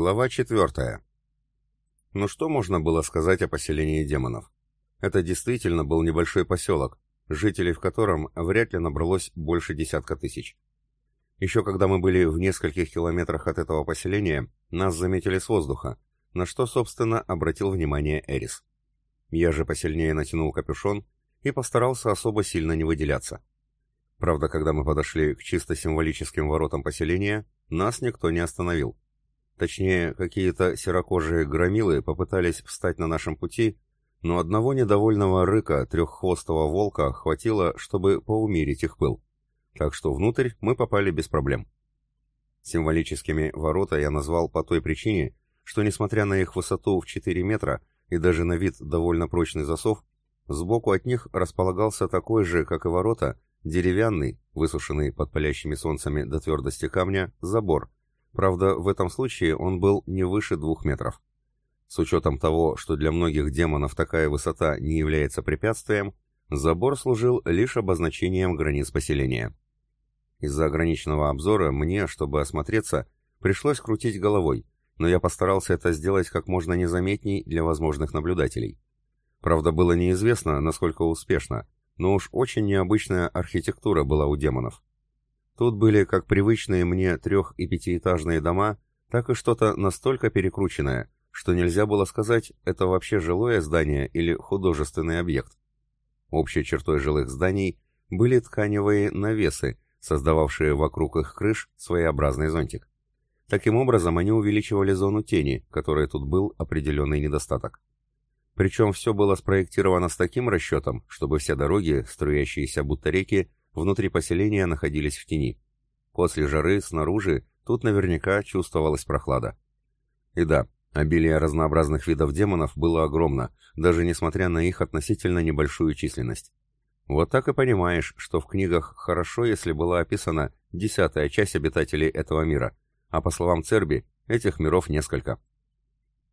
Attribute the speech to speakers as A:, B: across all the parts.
A: Глава четвертая. Ну что можно было сказать о поселении демонов? Это действительно был небольшой поселок, жителей в котором вряд ли набралось больше десятка тысяч. Еще когда мы были в нескольких километрах от этого поселения, нас заметили с воздуха, на что, собственно, обратил внимание Эрис. Я же посильнее натянул капюшон и постарался особо сильно не выделяться. Правда, когда мы подошли к чисто символическим воротам поселения, нас никто не остановил. Точнее, какие-то серокожие громилы попытались встать на нашем пути, но одного недовольного рыка треххвостого волка хватило, чтобы поумерить их пыл. Так что внутрь мы попали без проблем. Символическими ворота я назвал по той причине, что несмотря на их высоту в 4 метра и даже на вид довольно прочный засов, сбоку от них располагался такой же, как и ворота, деревянный, высушенный под палящими солнцами до твердости камня, забор, Правда, в этом случае он был не выше двух метров. С учетом того, что для многих демонов такая высота не является препятствием, забор служил лишь обозначением границ поселения. Из-за ограниченного обзора мне, чтобы осмотреться, пришлось крутить головой, но я постарался это сделать как можно незаметней для возможных наблюдателей. Правда, было неизвестно, насколько успешно, но уж очень необычная архитектура была у демонов. Тут были как привычные мне трех- и пятиэтажные дома, так и что-то настолько перекрученное, что нельзя было сказать, это вообще жилое здание или художественный объект. Общей чертой жилых зданий были тканевые навесы, создававшие вокруг их крыш своеобразный зонтик. Таким образом, они увеличивали зону тени, которой тут был определенный недостаток. Причем все было спроектировано с таким расчетом, чтобы все дороги, струящиеся будто реки, внутри поселения находились в тени. После жары снаружи тут наверняка чувствовалась прохлада. И да, обилие разнообразных видов демонов было огромно, даже несмотря на их относительно небольшую численность. Вот так и понимаешь, что в книгах хорошо, если была описана десятая часть обитателей этого мира, а по словам Церби, этих миров несколько.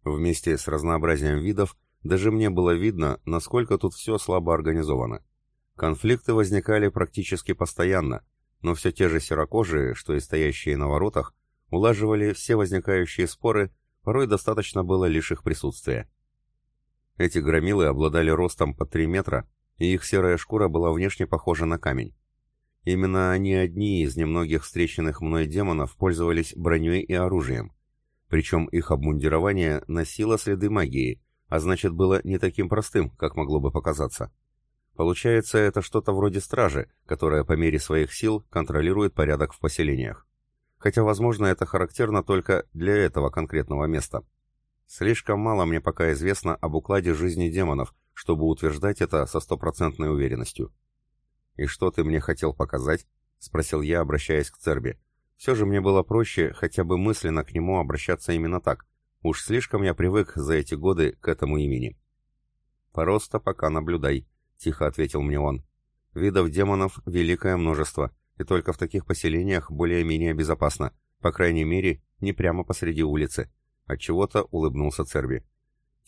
A: Вместе с разнообразием видов даже мне было видно, насколько тут все слабо организовано. Конфликты возникали практически постоянно, но все те же серокожие, что и стоящие на воротах, улаживали все возникающие споры, порой достаточно было лишь их присутствия. Эти громилы обладали ростом по 3 метра, и их серая шкура была внешне похожа на камень. Именно они одни из немногих встреченных мной демонов пользовались броней и оружием. Причем их обмундирование носило следы магии, а значит было не таким простым, как могло бы показаться. Получается, это что-то вроде стражи, которая по мере своих сил контролирует порядок в поселениях. Хотя, возможно, это характерно только для этого конкретного места. Слишком мало мне пока известно об укладе жизни демонов, чтобы утверждать это со стопроцентной уверенностью. «И что ты мне хотел показать?» — спросил я, обращаясь к Церби. Все же мне было проще хотя бы мысленно к нему обращаться именно так. Уж слишком я привык за эти годы к этому имени. «Просто пока наблюдай», — тихо ответил мне он. «Видов демонов великое множество, и только в таких поселениях более-менее безопасно, по крайней мере, не прямо посреди улицы». Отчего-то улыбнулся Церби.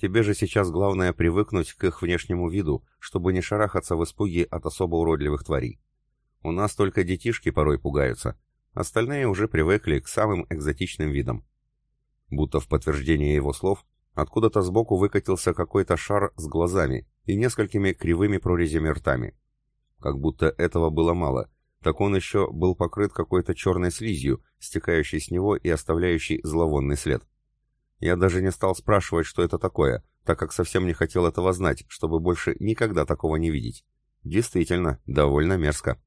A: «Тебе же сейчас главное привыкнуть к их внешнему виду, чтобы не шарахаться в испуге от особо уродливых тварей. У нас только детишки порой пугаются, остальные уже привыкли к самым экзотичным видам». Будто в подтверждение его слов, откуда-то сбоку выкатился какой-то шар с глазами, и несколькими кривыми прорезями ртами. Как будто этого было мало, так он еще был покрыт какой-то черной слизью, стекающей с него и оставляющей зловонный след. Я даже не стал спрашивать, что это такое, так как совсем не хотел этого знать, чтобы больше никогда такого не видеть. Действительно, довольно мерзко.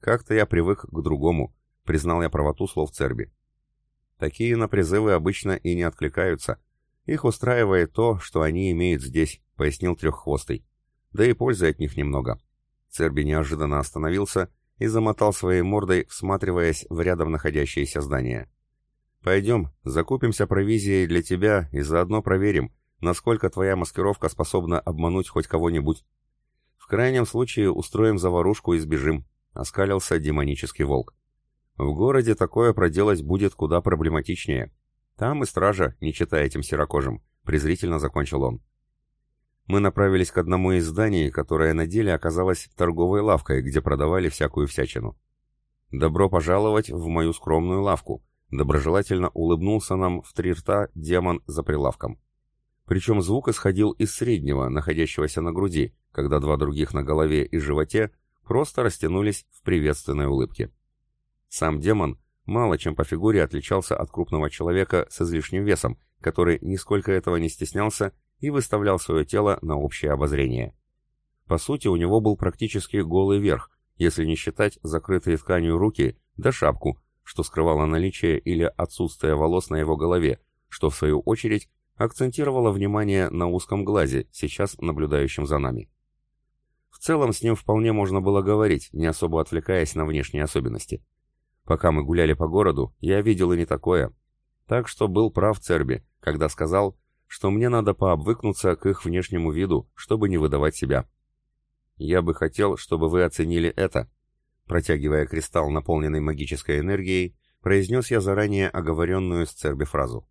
A: Как-то я привык к другому, признал я правоту слов Церби. Такие на призывы обычно и не откликаются. Их устраивает то, что они имеют здесь, пояснил треххвостый. Да и пользы от них немного. Церби неожиданно остановился и замотал своей мордой, всматриваясь в рядом находящееся здание. «Пойдем, закупимся провизией для тебя и заодно проверим, насколько твоя маскировка способна обмануть хоть кого-нибудь. В крайнем случае устроим заварушку и сбежим», — оскалился демонический волк. «В городе такое проделать будет куда проблематичнее. Там и стража, не читая этим серокожим», — презрительно закончил он мы направились к одному из зданий, которое на деле оказалось торговой лавкой, где продавали всякую всячину. «Добро пожаловать в мою скромную лавку», Доброжелательно улыбнулся нам в три рта демон за прилавком. Причем звук исходил из среднего, находящегося на груди, когда два других на голове и животе просто растянулись в приветственной улыбке. Сам демон мало чем по фигуре отличался от крупного человека с излишним весом, который нисколько этого не стеснялся и выставлял свое тело на общее обозрение. По сути, у него был практически голый верх, если не считать закрытые тканью руки да шапку, что скрывало наличие или отсутствие волос на его голове, что в свою очередь акцентировало внимание на узком глазе, сейчас наблюдающем за нами. В целом с ним вполне можно было говорить, не особо отвлекаясь на внешние особенности. Пока мы гуляли по городу, я видел и не такое. Так что был прав Церби, когда сказал, что мне надо пообвыкнуться к их внешнему виду, чтобы не выдавать себя. Я бы хотел, чтобы вы оценили это. Протягивая кристалл, наполненный магической энергией, произнес я заранее оговоренную с Церби фразу.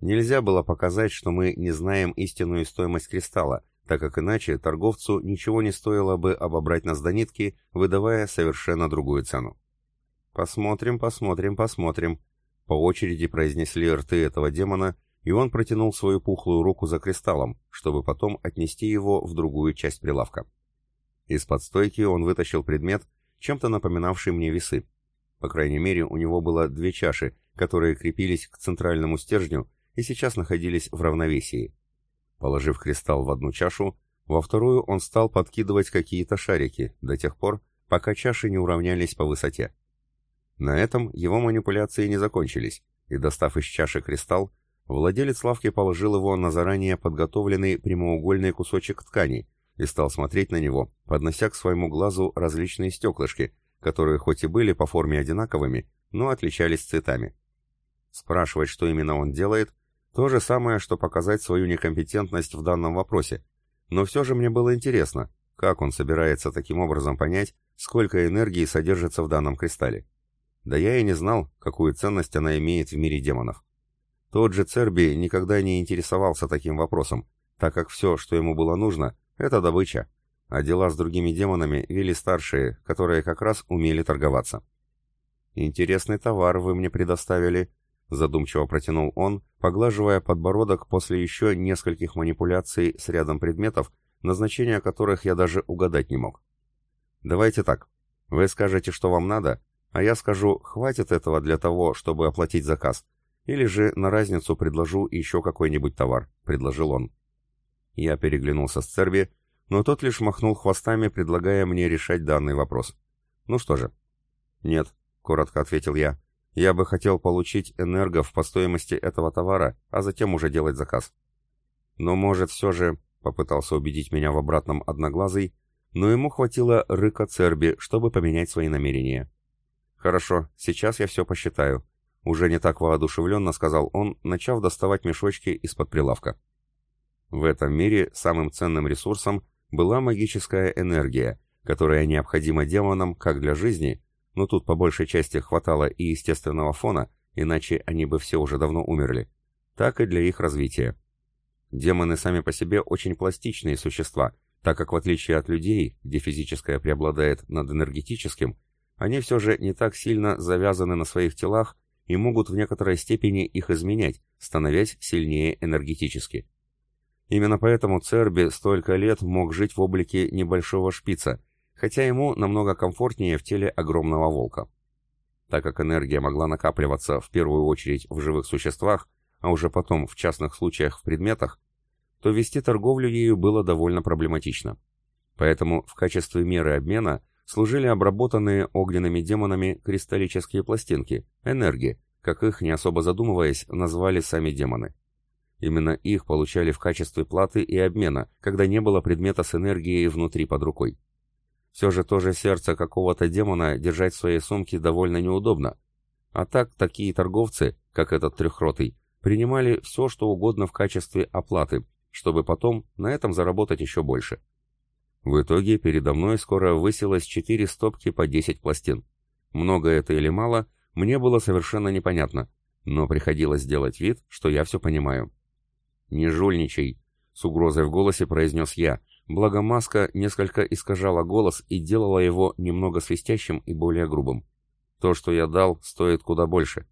A: Нельзя было показать, что мы не знаем истинную стоимость кристалла, так как иначе торговцу ничего не стоило бы обобрать нас до нитки, выдавая совершенно другую цену. «Посмотрим, посмотрим, посмотрим», — по очереди произнесли рты этого демона, и он протянул свою пухлую руку за кристаллом, чтобы потом отнести его в другую часть прилавка. Из-под стойки он вытащил предмет, чем-то напоминавший мне весы. По крайней мере, у него было две чаши, которые крепились к центральному стержню и сейчас находились в равновесии. Положив кристалл в одну чашу, во вторую он стал подкидывать какие-то шарики до тех пор, пока чаши не уравнялись по высоте. На этом его манипуляции не закончились, и, достав из чаши кристалл, владелец лавки положил его на заранее подготовленный прямоугольный кусочек ткани и стал смотреть на него, поднося к своему глазу различные стеклышки, которые хоть и были по форме одинаковыми, но отличались цветами. Спрашивать, что именно он делает, то же самое, что показать свою некомпетентность в данном вопросе. Но все же мне было интересно, как он собирается таким образом понять, сколько энергии содержится в данном кристалле. Да я и не знал, какую ценность она имеет в мире демонов. Тот же Церби никогда не интересовался таким вопросом, так как все, что ему было нужно, это добыча, а дела с другими демонами вели старшие, которые как раз умели торговаться. «Интересный товар вы мне предоставили», Задумчиво протянул он, поглаживая подбородок после еще нескольких манипуляций с рядом предметов, назначения которых я даже угадать не мог. «Давайте так. Вы скажете, что вам надо, а я скажу, хватит этого для того, чтобы оплатить заказ. Или же на разницу предложу еще какой-нибудь товар», — предложил он. Я переглянулся с Церби, но тот лишь махнул хвостами, предлагая мне решать данный вопрос. «Ну что же?» «Нет», — коротко ответил я. Я бы хотел получить энергов по стоимости этого товара, а затем уже делать заказ. Но, может, все же, попытался убедить меня в обратном одноглазый, но ему хватило рыка Церби, чтобы поменять свои намерения. «Хорошо, сейчас я все посчитаю», — уже не так воодушевленно сказал он, начав доставать мешочки из-под прилавка. В этом мире самым ценным ресурсом была магическая энергия, которая необходима демонам как для жизни, но тут по большей части хватало и естественного фона, иначе они бы все уже давно умерли, так и для их развития. Демоны сами по себе очень пластичные существа, так как в отличие от людей, где физическое преобладает над энергетическим, они все же не так сильно завязаны на своих телах и могут в некоторой степени их изменять, становясь сильнее энергетически. Именно поэтому Церби столько лет мог жить в облике небольшого шпица, хотя ему намного комфортнее в теле огромного волка. Так как энергия могла накапливаться в первую очередь в живых существах, а уже потом в частных случаях в предметах, то вести торговлю ею было довольно проблематично. Поэтому в качестве меры обмена служили обработанные огненными демонами кристаллические пластинки, энергии, как их, не особо задумываясь, назвали сами демоны. Именно их получали в качестве платы и обмена, когда не было предмета с энергией внутри под рукой. Все же тоже сердце какого-то демона держать в своей сумке довольно неудобно. А так, такие торговцы, как этот трехротый, принимали все, что угодно в качестве оплаты, чтобы потом на этом заработать еще больше. В итоге передо мной скоро высилось четыре стопки по 10 пластин. Много это или мало, мне было совершенно непонятно, но приходилось делать вид, что я все понимаю. «Не жульничай», — с угрозой в голосе произнес я, Благо маска несколько искажала голос и делала его немного свистящим и более грубым. То, что я дал, стоит куда больше.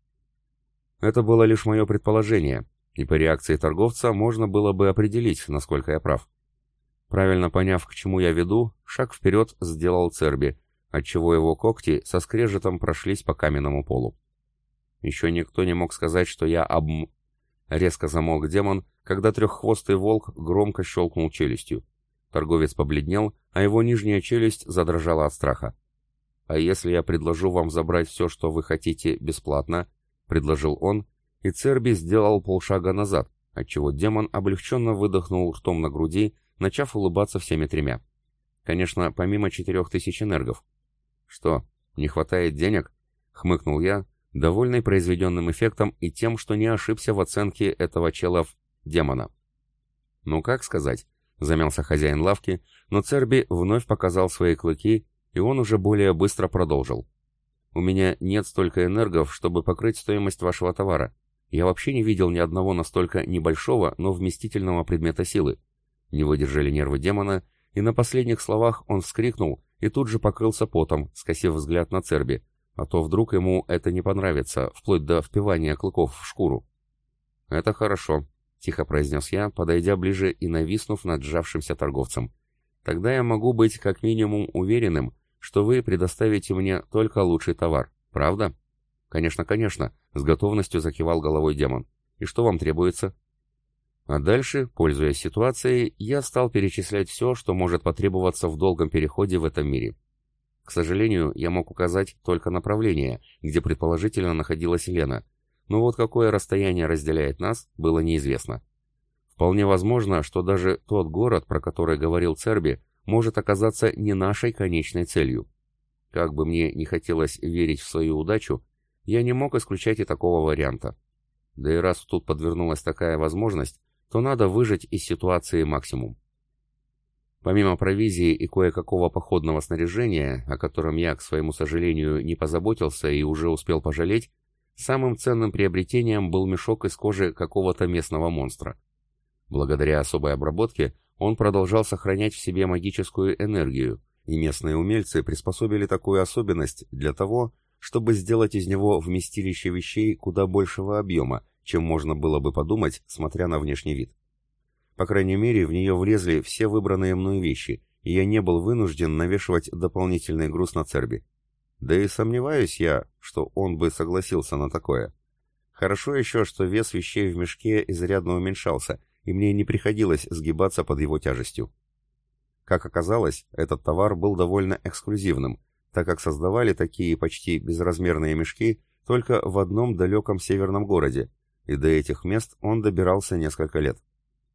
A: Это было лишь мое предположение, и по реакции торговца можно было бы определить, насколько я прав. Правильно поняв, к чему я веду, шаг вперед сделал Церби, отчего его когти со скрежетом прошлись по каменному полу. Еще никто не мог сказать, что я обм... Резко замолк демон, когда треххвостый волк громко щелкнул челюстью. Торговец побледнел, а его нижняя челюсть задрожала от страха. «А если я предложу вам забрать все, что вы хотите, бесплатно?» — предложил он, и Церби сделал полшага назад, отчего демон облегченно выдохнул ртом на груди, начав улыбаться всеми тремя. Конечно, помимо четырех тысяч энергов. «Что, не хватает денег?» — хмыкнул я, довольный произведенным эффектом и тем, что не ошибся в оценке этого челов демона. «Ну как сказать?» — замялся хозяин лавки, но Церби вновь показал свои клыки, и он уже более быстро продолжил. «У меня нет столько энергов, чтобы покрыть стоимость вашего товара. Я вообще не видел ни одного настолько небольшого, но вместительного предмета силы. Не выдержали нервы демона, и на последних словах он вскрикнул и тут же покрылся потом, скосив взгляд на Церби, а то вдруг ему это не понравится, вплоть до впивания клыков в шкуру. «Это хорошо», — тихо произнес я, подойдя ближе и нависнув над сжавшимся торговцем. «Тогда я могу быть как минимум уверенным, что вы предоставите мне только лучший товар, правда?» «Конечно, конечно», — с готовностью закивал головой демон. «И что вам требуется?» А дальше, пользуясь ситуацией, я стал перечислять все, что может потребоваться в долгом переходе в этом мире. К сожалению, я мог указать только направление, где предположительно находилась Лена, но вот какое расстояние разделяет нас, было неизвестно. Вполне возможно, что даже тот город, про который говорил Церби, может оказаться не нашей конечной целью. Как бы мне не хотелось верить в свою удачу, я не мог исключать и такого варианта. Да и раз тут подвернулась такая возможность, то надо выжать из ситуации максимум. Помимо провизии и кое-какого походного снаряжения, о котором я, к своему сожалению, не позаботился и уже успел пожалеть, самым ценным приобретением был мешок из кожи какого-то местного монстра. Благодаря особой обработке он продолжал сохранять в себе магическую энергию, и местные умельцы приспособили такую особенность для того, чтобы сделать из него вместилище вещей куда большего объема, чем можно было бы подумать, смотря на внешний вид. По крайней мере, в нее влезли все выбранные мной вещи, и я не был вынужден навешивать дополнительный груз на Церби. Да и сомневаюсь я, что он бы согласился на такое. Хорошо еще, что вес вещей в мешке изрядно уменьшался, и мне не приходилось сгибаться под его тяжестью. Как оказалось, этот товар был довольно эксклюзивным, так как создавали такие почти безразмерные мешки только в одном далеком северном городе, и до этих мест он добирался несколько лет.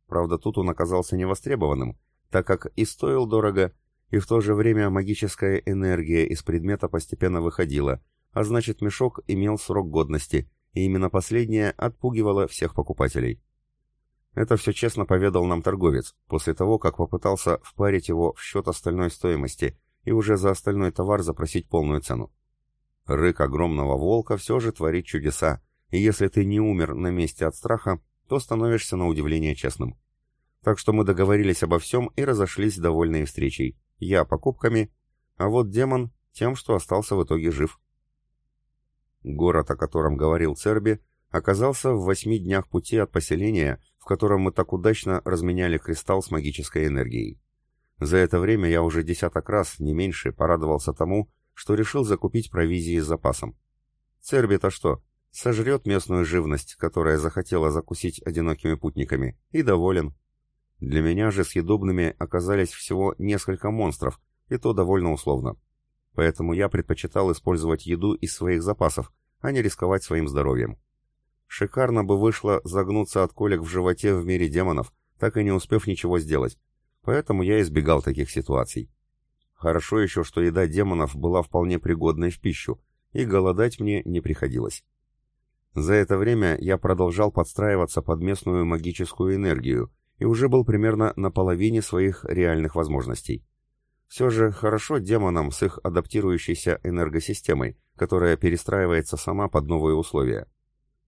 A: Правда, тут он оказался невостребованным, так как и стоил дорого, и в то же время магическая энергия из предмета постепенно выходила, а значит мешок имел срок годности, и именно последнее отпугивало всех покупателей. Это все честно поведал нам торговец, после того, как попытался впарить его в счет остальной стоимости и уже за остальной товар запросить полную цену. Рык огромного волка все же творит чудеса, и если ты не умер на месте от страха, то становишься на удивление честным. Так что мы договорились обо всем и разошлись довольные встречей. Я покупками, а вот демон тем, что остался в итоге жив. Город, о котором говорил Церби, оказался в восьми днях пути от поселения, в котором мы так удачно разменяли кристалл с магической энергией. За это время я уже десяток раз, не меньше, порадовался тому, что решил закупить провизии с запасом. Церби-то что, Сожрет местную живность, которая захотела закусить одинокими путниками, и доволен. Для меня же съедобными оказались всего несколько монстров, и то довольно условно. Поэтому я предпочитал использовать еду из своих запасов, а не рисковать своим здоровьем. Шикарно бы вышло загнуться от колик в животе в мире демонов, так и не успев ничего сделать. Поэтому я избегал таких ситуаций. Хорошо еще, что еда демонов была вполне пригодной в пищу, и голодать мне не приходилось. За это время я продолжал подстраиваться под местную магическую энергию и уже был примерно на половине своих реальных возможностей. Все же хорошо демонам с их адаптирующейся энергосистемой, которая перестраивается сама под новые условия.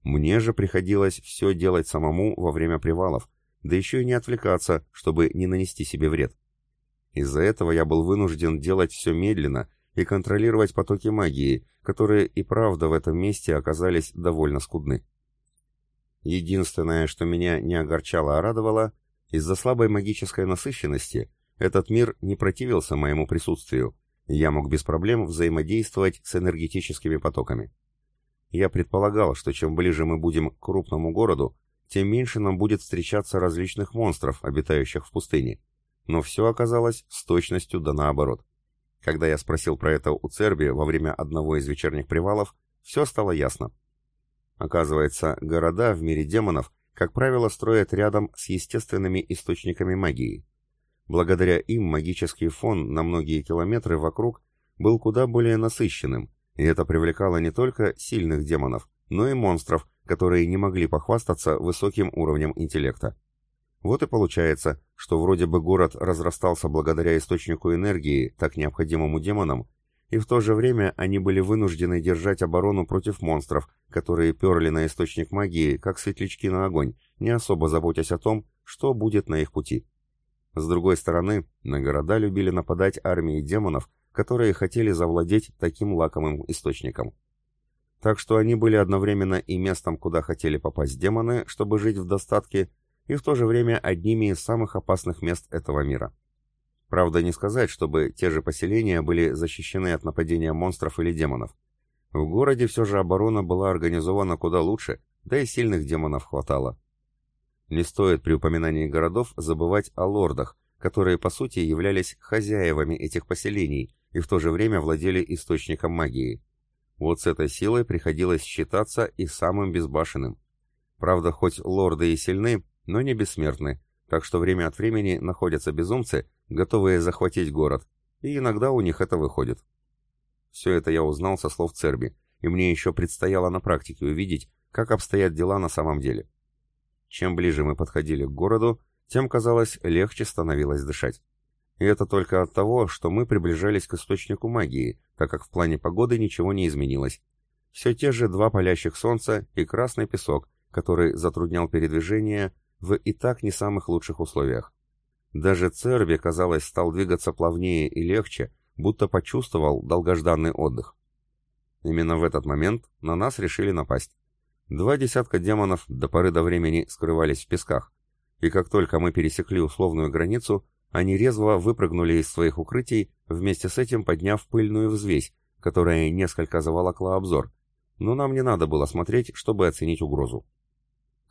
A: Мне же приходилось все делать самому во время привалов, да еще и не отвлекаться, чтобы не нанести себе вред. Из-за этого я был вынужден делать все медленно и контролировать потоки магии, которые и правда в этом месте оказались довольно скудны. Единственное, что меня не огорчало, а радовало, из-за слабой магической насыщенности этот мир не противился моему присутствию, я мог без проблем взаимодействовать с энергетическими потоками. Я предполагал, что чем ближе мы будем к крупному городу, тем меньше нам будет встречаться различных монстров, обитающих в пустыне. Но все оказалось с точностью да наоборот. Когда я спросил про это у Церби во время одного из вечерних привалов, все стало ясно. Оказывается, города в мире демонов, как правило, строят рядом с естественными источниками магии. Благодаря им магический фон на многие километры вокруг был куда более насыщенным, и это привлекало не только сильных демонов, но и монстров, которые не могли похвастаться высоким уровнем интеллекта. Вот и получается, что вроде бы город разрастался благодаря источнику энергии, так необходимому демонам, и в то же время они были вынуждены держать оборону против монстров, которые перли на источник магии, как светлячки на огонь, не особо заботясь о том, что будет на их пути. С другой стороны, на города любили нападать армии демонов, которые хотели завладеть таким лакомым источником. Так что они были одновременно и местом, куда хотели попасть демоны, чтобы жить в достатке, и в то же время одними из самых опасных мест этого мира. Правда, не сказать, чтобы те же поселения были защищены от нападения монстров или демонов. В городе все же оборона была организована куда лучше, да и сильных демонов хватало. Не стоит при упоминании городов забывать о лордах, которые по сути являлись хозяевами этих поселений и в то же время владели источником магии. Вот с этой силой приходилось считаться и самым безбашенным. Правда, хоть лорды и сильны, но не бессмертны, так что время от времени находятся безумцы, готовые захватить город, и иногда у них это выходит. Все это я узнал со слов Церби, и мне еще предстояло на практике увидеть, как обстоят дела на самом деле. Чем ближе мы подходили к городу, тем, казалось, легче становилось дышать. И это только от того, что мы приближались к источнику магии, так как в плане погоды ничего не изменилось. Все те же два палящих солнца и красный песок, который затруднял передвижение в и так не самых лучших условиях. Даже Церби, казалось, стал двигаться плавнее и легче, будто почувствовал долгожданный отдых. Именно в этот момент на нас решили напасть. Два десятка демонов до поры до времени скрывались в песках, и как только мы пересекли условную границу, они резво выпрыгнули из своих укрытий, вместе с этим подняв пыльную взвесь, которая несколько заволокла обзор, но нам не надо было смотреть, чтобы оценить угрозу.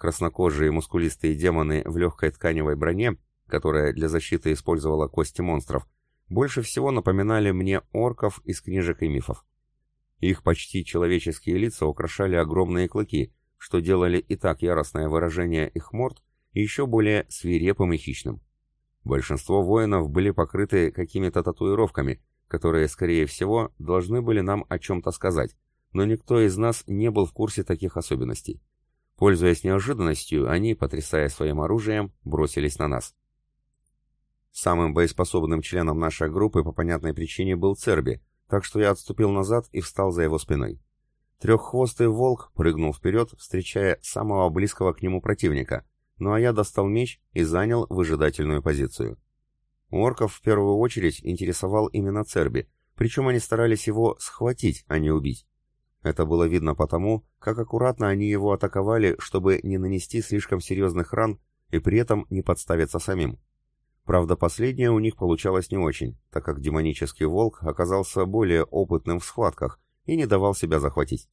A: Краснокожие мускулистые демоны в легкой тканевой броне, которая для защиты использовала кости монстров, больше всего напоминали мне орков из книжек и мифов. Их почти человеческие лица украшали огромные клыки, что делали и так яростное выражение их морд еще более свирепым и хищным. Большинство воинов были покрыты какими-то татуировками, которые, скорее всего, должны были нам о чем-то сказать, но никто из нас не был в курсе таких особенностей. Пользуясь неожиданностью, они, потрясая своим оружием, бросились на нас. Самым боеспособным членом нашей группы по понятной причине был Церби, так что я отступил назад и встал за его спиной. Треххвостый волк прыгнул вперед, встречая самого близкого к нему противника, ну а я достал меч и занял выжидательную позицию. Орков в первую очередь интересовал именно Церби, причем они старались его схватить, а не убить. Это было видно потому, как аккуратно они его атаковали, чтобы не нанести слишком серьезных ран и при этом не подставиться самим. Правда, последнее у них получалось не очень, так как демонический волк оказался более опытным в схватках и не давал себя захватить.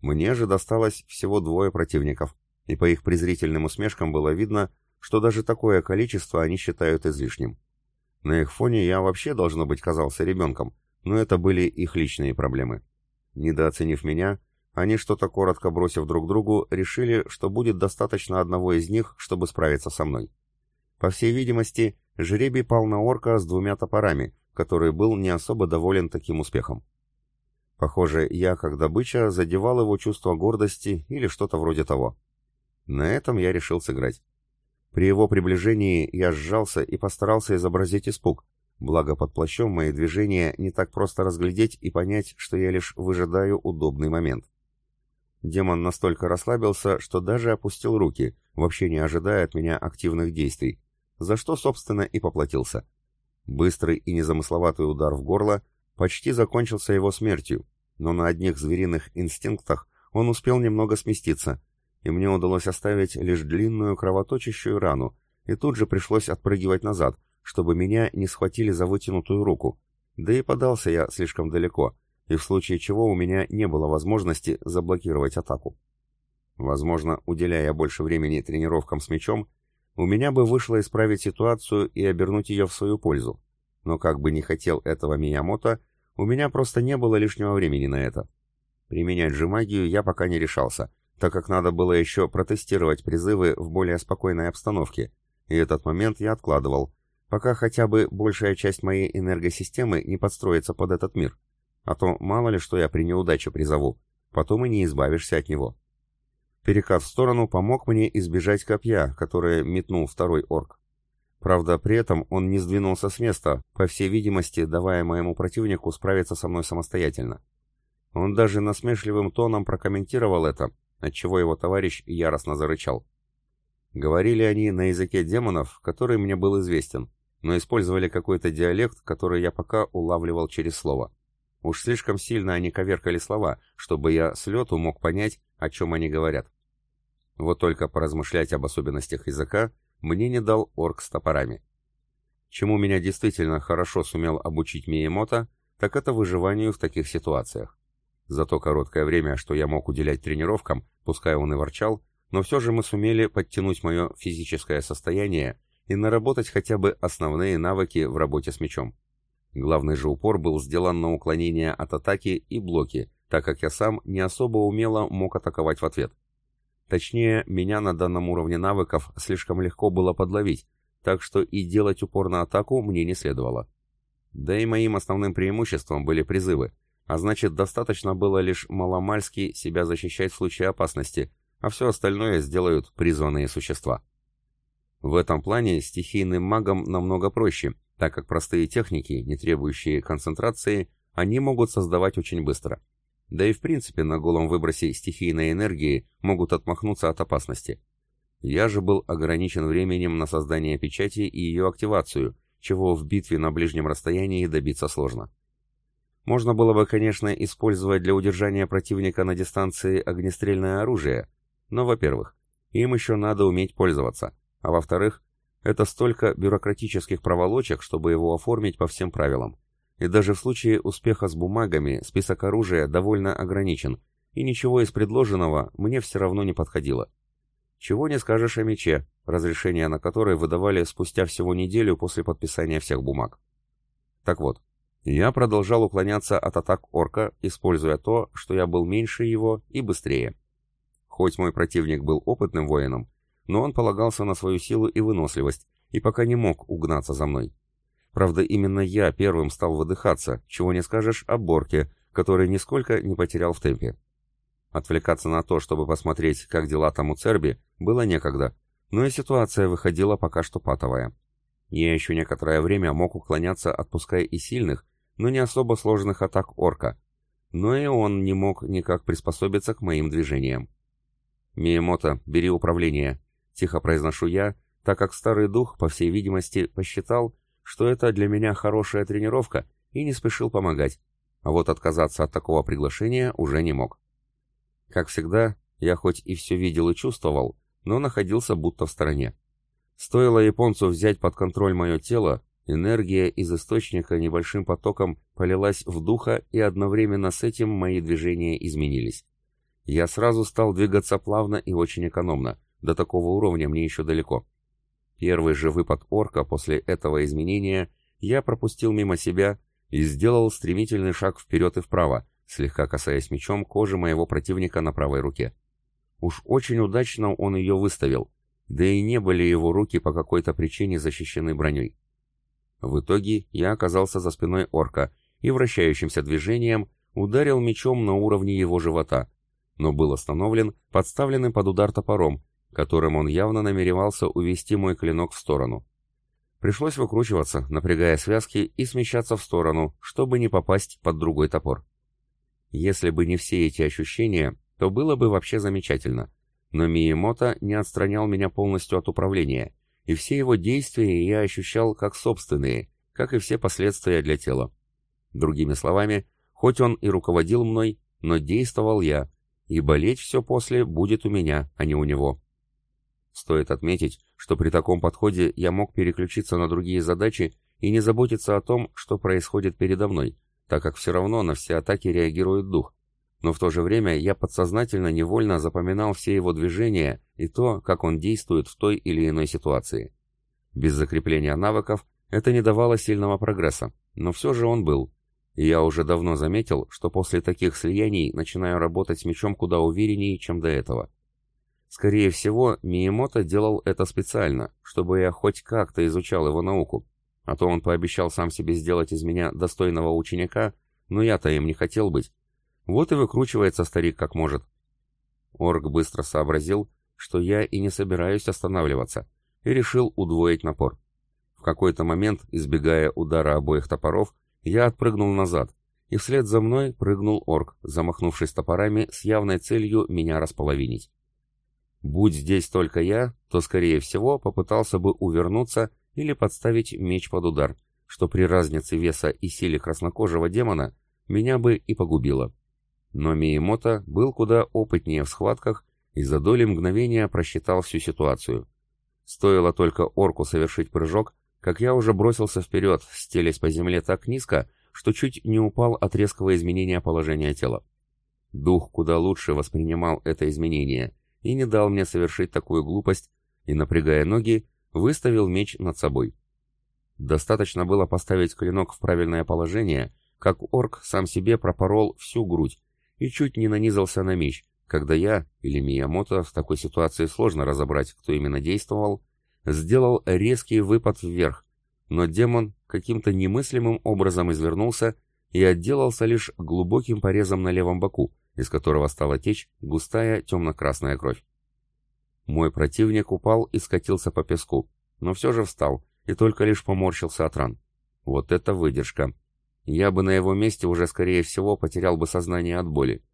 A: Мне же досталось всего двое противников, и по их презрительным усмешкам было видно, что даже такое количество они считают излишним. На их фоне я вообще, должно быть, казался ребенком, но это были их личные проблемы. Недооценив меня, они, что-то коротко бросив друг другу, решили, что будет достаточно одного из них, чтобы справиться со мной. По всей видимости, жребий пал на орка с двумя топорами, который был не особо доволен таким успехом. Похоже, я, как добыча, задевал его чувство гордости или что-то вроде того. На этом я решил сыграть. При его приближении я сжался и постарался изобразить испуг, благо под плащом мои движения не так просто разглядеть и понять, что я лишь выжидаю удобный момент. Демон настолько расслабился, что даже опустил руки, вообще не ожидая от меня активных действий, за что, собственно, и поплатился. Быстрый и незамысловатый удар в горло почти закончился его смертью, но на одних звериных инстинктах он успел немного сместиться, и мне удалось оставить лишь длинную кровоточащую рану, и тут же пришлось отпрыгивать назад, чтобы меня не схватили за вытянутую руку. Да и подался я слишком далеко, и в случае чего у меня не было возможности заблокировать атаку. Возможно, уделяя больше времени тренировкам с мячом, у меня бы вышло исправить ситуацию и обернуть ее в свою пользу. Но как бы не хотел этого Миямото, у меня просто не было лишнего времени на это. Применять же магию я пока не решался, так как надо было еще протестировать призывы в более спокойной обстановке, и этот момент я откладывал, пока хотя бы большая часть моей энергосистемы не подстроится под этот мир. А то мало ли что я при неудаче призову, потом и не избавишься от него. Перекат в сторону помог мне избежать копья, которое метнул второй орк. Правда, при этом он не сдвинулся с места, по всей видимости, давая моему противнику справиться со мной самостоятельно. Он даже насмешливым тоном прокомментировал это, отчего его товарищ яростно зарычал. Говорили они на языке демонов, который мне был известен, но использовали какой-то диалект, который я пока улавливал через слово. Уж слишком сильно они коверкали слова, чтобы я с лету мог понять, о чем они говорят. Вот только поразмышлять об особенностях языка мне не дал орк с топорами. Чему меня действительно хорошо сумел обучить Миемото, так это выживанию в таких ситуациях. За то короткое время, что я мог уделять тренировкам, пускай он и ворчал, но все же мы сумели подтянуть мое физическое состояние и наработать хотя бы основные навыки в работе с мечом. Главный же упор был сделан на уклонение от атаки и блоки, так как я сам не особо умело мог атаковать в ответ. Точнее, меня на данном уровне навыков слишком легко было подловить, так что и делать упор на атаку мне не следовало. Да и моим основным преимуществом были призывы, а значит достаточно было лишь маломальски себя защищать в случае опасности, а все остальное сделают призванные существа. В этом плане стихийным магам намного проще, так как простые техники, не требующие концентрации, они могут создавать очень быстро. Да и в принципе на голом выбросе стихийной энергии могут отмахнуться от опасности. Я же был ограничен временем на создание печати и ее активацию, чего в битве на ближнем расстоянии добиться сложно. Можно было бы, конечно, использовать для удержания противника на дистанции огнестрельное оружие, но, во-первых, им еще надо уметь пользоваться, а во-вторых, это столько бюрократических проволочек, чтобы его оформить по всем правилам. И даже в случае успеха с бумагами список оружия довольно ограничен, и ничего из предложенного мне все равно не подходило. Чего не скажешь о мече, разрешение на который выдавали спустя всего неделю после подписания всех бумаг. Так вот, я продолжал уклоняться от атак орка, используя то, что я был меньше его и быстрее. Хоть мой противник был опытным воином, но он полагался на свою силу и выносливость, и пока не мог угнаться за мной. Правда, именно я первым стал выдыхаться, чего не скажешь о Борке, который нисколько не потерял в темпе. Отвлекаться на то, чтобы посмотреть, как дела там у Церби, было некогда, но и ситуация выходила пока что патовая. Я еще некоторое время мог уклоняться, отпуская и сильных, но не особо сложных атак орка, но и он не мог никак приспособиться к моим движениям. «Миемото, бери управление», — тихо произношу я, так как старый дух, по всей видимости, посчитал, что это для меня хорошая тренировка и не спешил помогать, а вот отказаться от такого приглашения уже не мог. Как всегда, я хоть и все видел и чувствовал, но находился будто в стороне. Стоило японцу взять под контроль мое тело, энергия из источника небольшим потоком полилась в духа, и одновременно с этим мои движения изменились. Я сразу стал двигаться плавно и очень экономно, до такого уровня мне еще далеко. Первый же выпад орка после этого изменения я пропустил мимо себя и сделал стремительный шаг вперед и вправо, слегка касаясь мечом кожи моего противника на правой руке. Уж очень удачно он ее выставил, да и не были его руки по какой-то причине защищены броней. В итоге я оказался за спиной орка и вращающимся движением ударил мечом на уровне его живота, но был остановлен подставленным под удар топором, которым он явно намеревался увести мой клинок в сторону. Пришлось выкручиваться, напрягая связки и смещаться в сторону, чтобы не попасть под другой топор. Если бы не все эти ощущения, то было бы вообще замечательно. Но Миемото не отстранял меня полностью от управления, и все его действия я ощущал как собственные, как и все последствия для тела. Другими словами, хоть он и руководил мной, но действовал я, и болеть все после будет у меня, а не у него. Стоит отметить, что при таком подходе я мог переключиться на другие задачи и не заботиться о том, что происходит передо мной, так как все равно на все атаки реагирует дух. Но в то же время я подсознательно невольно запоминал все его движения и то, как он действует в той или иной ситуации. Без закрепления навыков это не давало сильного прогресса, но все же он был. И я уже давно заметил, что после таких слияний начинаю работать мечом куда увереннее, чем до этого. Скорее всего, Миемото делал это специально, чтобы я хоть как-то изучал его науку, а то он пообещал сам себе сделать из меня достойного ученика, но я-то им не хотел быть. Вот и выкручивается старик как может. Орг быстро сообразил, что я и не собираюсь останавливаться, и решил удвоить напор. В какой-то момент, избегая удара обоих топоров, я отпрыгнул назад, и вслед за мной прыгнул орк, замахнувшись топорами с явной целью меня располовинить. Будь здесь только я, то, скорее всего, попытался бы увернуться или подставить меч под удар, что при разнице веса и силе краснокожего демона меня бы и погубило. Но Миемото был куда опытнее в схватках и за доли мгновения просчитал всю ситуацию. Стоило только орку совершить прыжок, как я уже бросился вперед, стелясь по земле так низко, что чуть не упал от резкого изменения положения тела. Дух куда лучше воспринимал это изменение и не дал мне совершить такую глупость, и, напрягая ноги, выставил меч над собой. Достаточно было поставить клинок в правильное положение, как орк сам себе пропорол всю грудь и чуть не нанизался на меч, когда я, или Миямото, в такой ситуации сложно разобрать, кто именно действовал, сделал резкий выпад вверх, но демон каким-то немыслимым образом извернулся и отделался лишь глубоким порезом на левом боку, из которого стала течь густая темно-красная кровь. Мой противник упал и скатился по песку, но все же встал и только лишь поморщился от ран. Вот это выдержка. Я бы на его месте уже, скорее всего, потерял бы сознание от боли.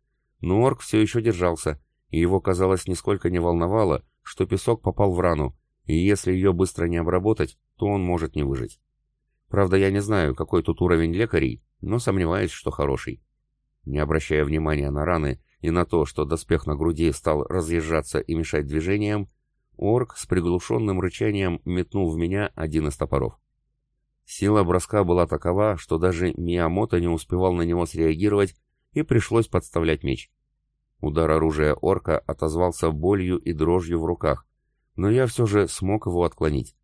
A: Но орк все еще держался, и его, казалось, нисколько не волновало, что песок попал в рану, и если ее быстро не обработать, то он может не выжить. Правда, я не знаю, какой тут уровень лекарей, но сомневаюсь, что хороший. Не обращая внимания на раны и на то, что доспех на груди стал разъезжаться и мешать движениям, орк с приглушенным рычанием метнул в меня один из топоров. Сила броска была такова, что даже Миямото не успевал на него среагировать, и пришлось подставлять меч. Удар оружия орка отозвался болью и дрожью в руках, но я все же смог его отклонить.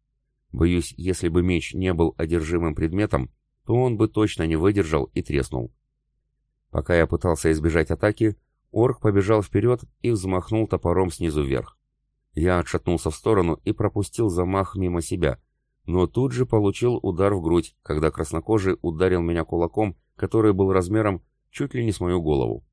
A: Боюсь, если бы меч не был одержимым предметом, то он бы точно не выдержал и треснул. Пока я пытался избежать атаки, орк побежал вперед и взмахнул топором снизу вверх. Я отшатнулся в сторону и пропустил замах мимо себя, но тут же получил удар в грудь, когда краснокожий ударил меня кулаком, который был размером чуть ли не с мою голову.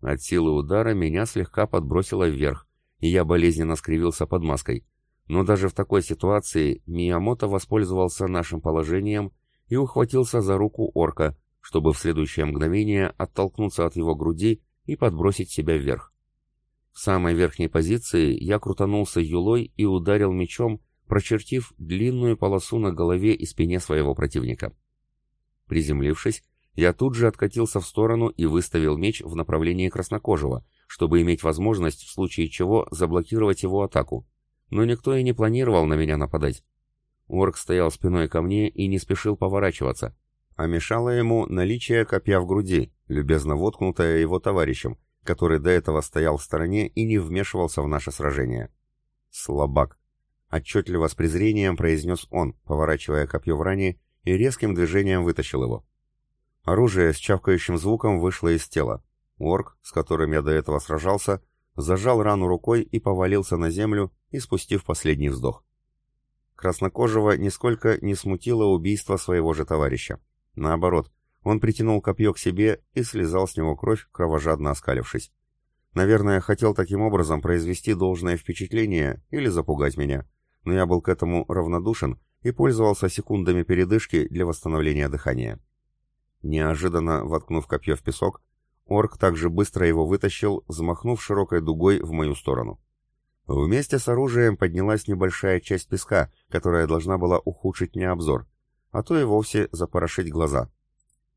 A: От силы удара меня слегка подбросило вверх, и я болезненно скривился под маской. Но даже в такой ситуации Миямото воспользовался нашим положением и ухватился за руку орка, чтобы в следующее мгновение оттолкнуться от его груди и подбросить себя вверх. В самой верхней позиции я крутанулся юлой и ударил мечом, прочертив длинную полосу на голове и спине своего противника. Приземлившись, я тут же откатился в сторону и выставил меч в направлении краснокожего, чтобы иметь возможность в случае чего заблокировать его атаку. Но никто и не планировал на меня нападать. Орк стоял спиной ко мне и не спешил поворачиваться, а мешало ему наличие копья в груди, любезно воткнутое его товарищем, который до этого стоял в стороне и не вмешивался в наше сражение. «Слабак!» — отчетливо с презрением произнес он, поворачивая копье в ране и резким движением вытащил его. Оружие с чавкающим звуком вышло из тела. Орк, с которым я до этого сражался, зажал рану рукой и повалился на землю, испустив последний вздох. Краснокожего нисколько не смутило убийство своего же товарища. Наоборот, он притянул копье к себе и слезал с него кровь, кровожадно оскалившись. Наверное, хотел таким образом произвести должное впечатление или запугать меня, но я был к этому равнодушен и пользовался секундами передышки для восстановления дыхания. Неожиданно воткнув копье в песок, орк также быстро его вытащил, взмахнув широкой дугой в мою сторону. Вместе с оружием поднялась небольшая часть песка, которая должна была ухудшить мне обзор, а то и вовсе запорошить глаза.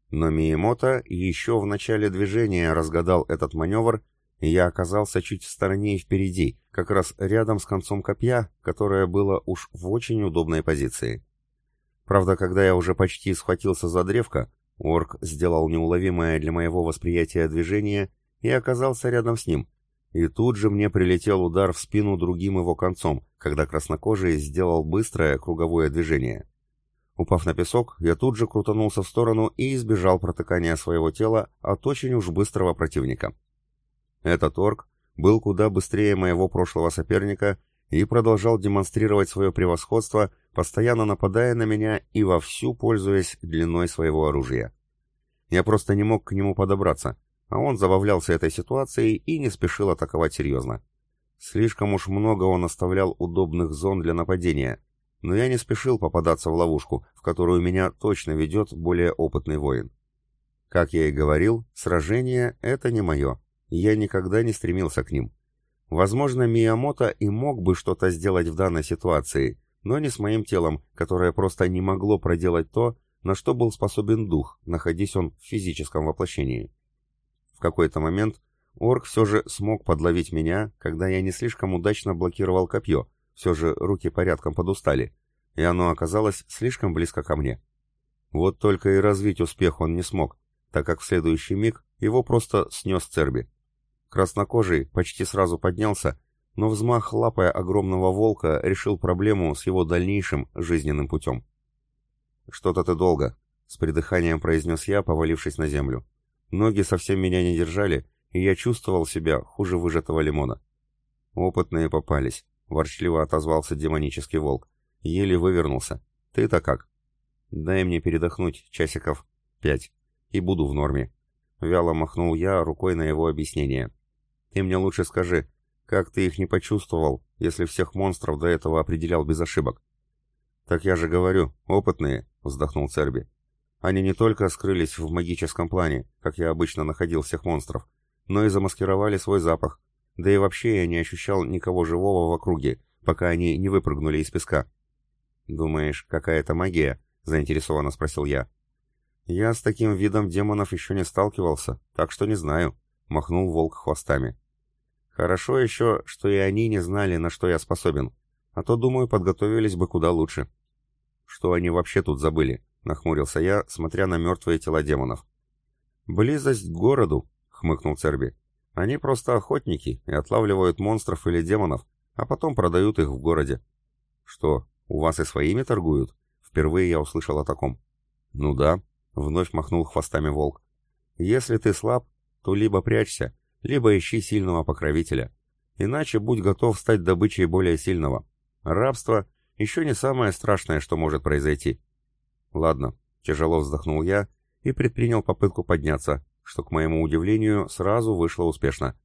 A: Но Миемото еще в начале движения разгадал этот маневр и я оказался чуть в стороне и впереди, как раз рядом с концом копья, которое было уж в очень удобной позиции. Правда, когда я уже почти схватился за древко, орк сделал неуловимое для моего восприятия движение и оказался рядом с ним, и тут же мне прилетел удар в спину другим его концом, когда краснокожий сделал быстрое круговое движение. Упав на песок, я тут же крутанулся в сторону и избежал протыкания своего тела от очень уж быстрого противника. Этот орк был куда быстрее моего прошлого соперника и продолжал демонстрировать свое превосходство, постоянно нападая на меня и вовсю пользуясь длиной своего оружия. Я просто не мог к нему подобраться, а он забавлялся этой ситуацией и не спешил атаковать серьезно. Слишком уж много он оставлял удобных зон для нападения, но я не спешил попадаться в ловушку, в которую меня точно ведет более опытный воин. Как я и говорил, сражение — это не мое, я никогда не стремился к ним. Возможно, Миямото и мог бы что-то сделать в данной ситуации, но не с моим телом, которое просто не могло проделать то, на что был способен дух, находясь он в физическом воплощении. В какой-то момент орк все же смог подловить меня, когда я не слишком удачно блокировал копье, все же руки порядком подустали, и оно оказалось слишком близко ко мне. Вот только и развить успех он не смог, так как в следующий миг его просто снес Церби. Краснокожий почти сразу поднялся, но взмах лапой огромного волка решил проблему с его дальнейшим жизненным путем. «Что-то ты долго», — с придыханием произнес я, повалившись на землю. Ноги совсем меня не держали, и я чувствовал себя хуже выжатого лимона. Опытные попались, ворчливо отозвался демонический волк. Еле вывернулся. Ты-то как? Дай мне передохнуть, часиков пять, и буду в норме. Вяло махнул я рукой на его объяснение. Ты мне лучше скажи, как ты их не почувствовал, если всех монстров до этого определял без ошибок? Так я же говорю, опытные, вздохнул Церби. Они не только скрылись в магическом плане, как я обычно находил всех монстров, но и замаскировали свой запах. Да и вообще я не ощущал никого живого в округе, пока они не выпрыгнули из песка. «Думаешь, какая-то магия?» — заинтересованно спросил я. «Я с таким видом демонов еще не сталкивался, так что не знаю», — махнул волк хвостами. «Хорошо еще, что и они не знали, на что я способен, а то, думаю, подготовились бы куда лучше». «Что они вообще тут забыли?» нахмурился я, смотря на мертвые тела демонов. «Близость к городу», — хмыкнул Церби. «Они просто охотники и отлавливают монстров или демонов, а потом продают их в городе». «Что, у вас и своими торгуют?» Впервые я услышал о таком. «Ну да», — вновь махнул хвостами волк. «Если ты слаб, то либо прячься, либо ищи сильного покровителя. Иначе будь готов стать добычей более сильного. Рабство — еще не самое страшное, что может произойти. «Ладно», — тяжело вздохнул я и предпринял попытку подняться, что, к моему удивлению, сразу вышло успешно.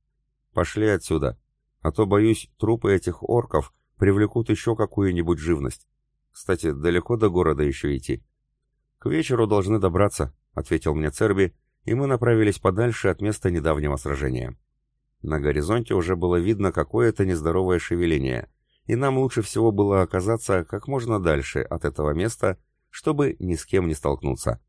A: «Пошли отсюда, а то, боюсь, трупы этих орков привлекут еще какую-нибудь живность. Кстати, далеко до города еще идти». «К вечеру должны добраться», — ответил мне Церби, и мы направились подальше от места недавнего сражения. На горизонте уже было видно какое-то нездоровое шевеление, и нам лучше всего было оказаться как можно дальше от этого места, чтобы ни с кем не столкнуться.